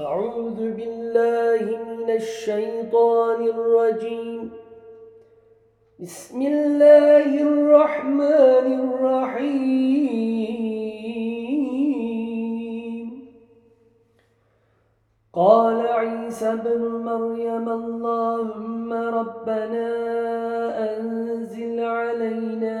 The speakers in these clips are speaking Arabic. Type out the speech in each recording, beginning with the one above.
أعوذ بالله من الشيطان الرجيم. بسم الله الرحمن الرحيم. قال عيسى بن مريم اللهم ربنا أنزل علينا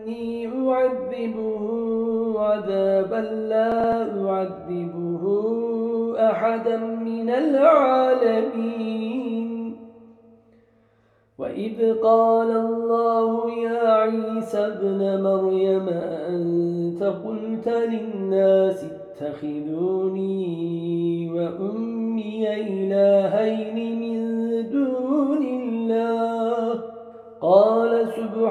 فإني أعذبه عذابا لا أعذبه أحدا من العالمين. وإذ قال الله يا عيسى ابن مريم أنت قلت للناس اتخذوني وأمي إلهين من دون الله؟ قال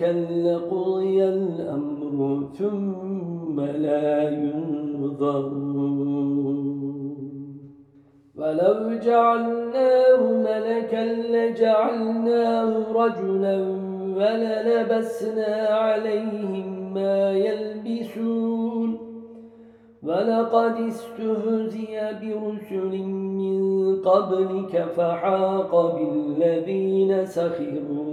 لقضي الأمر ثم لا ينظرون. ولو جعلناه ملكا لجعلناه رجلا وللبسنا عليهم ما يلبسون. ولقد استهزئ برسل من قبلك فحاق بالذين سخروا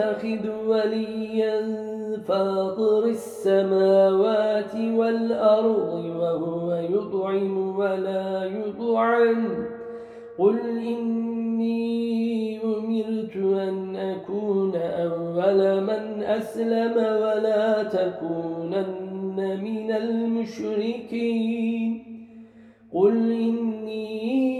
أتخذ وليا فاطر السماوات والأرض وهو يطعم ولا يطعم. قل إني أمرت أن أكون أول من أسلم ولا تكونن من المشركين. قل إني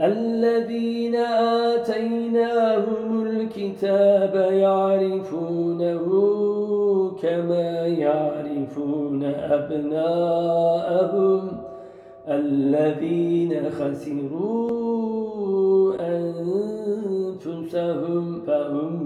الذين آتيناهم الكتاب يعرفونه كما يعرفون أبناءهم الذين خسروا أنفسهم فهم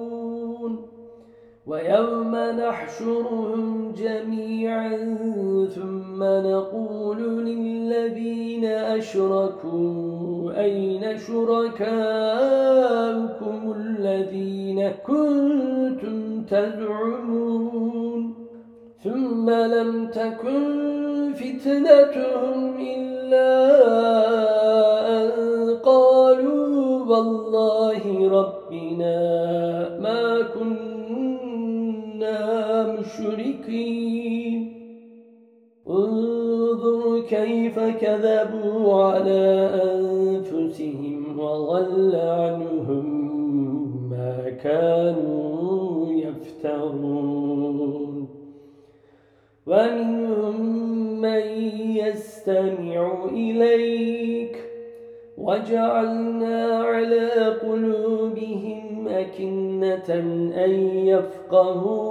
ويوم نحشرهم جميعا ثم نقول للذين أشركوا أين شركاؤكم الذين كنتم تدعمون ثم لم تكن فتنتهم إلا أن قالوا والله ربنا مشركين انظر كيف كذبوا على أنفسهم وضل عنهم ما كانوا يفترون. ومنهم من يستمع إليك. وجعلنا على قلوبهم أكنة أن يفقهوه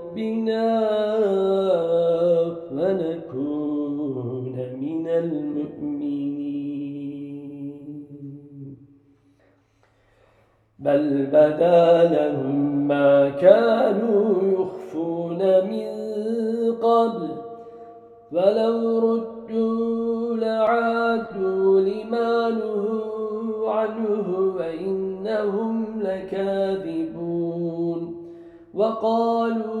ونكون من المؤمنين. بل بدا لهم ما كانوا يخفون من قبل ولو ردوا لعادوا لما نهوا عنه وإنهم لكاذبون. وقالوا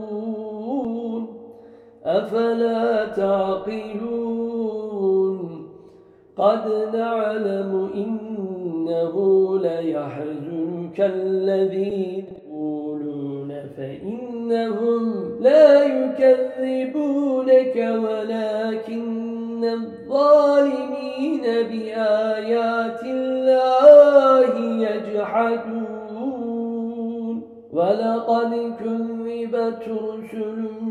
أفلا تعقلون قد نعلم إنه ليحزنك الذي يقولون فإنهم لا يكذبونك ولكن الظالمين بآيات الله يجحدون. ولقد كذبت رسلون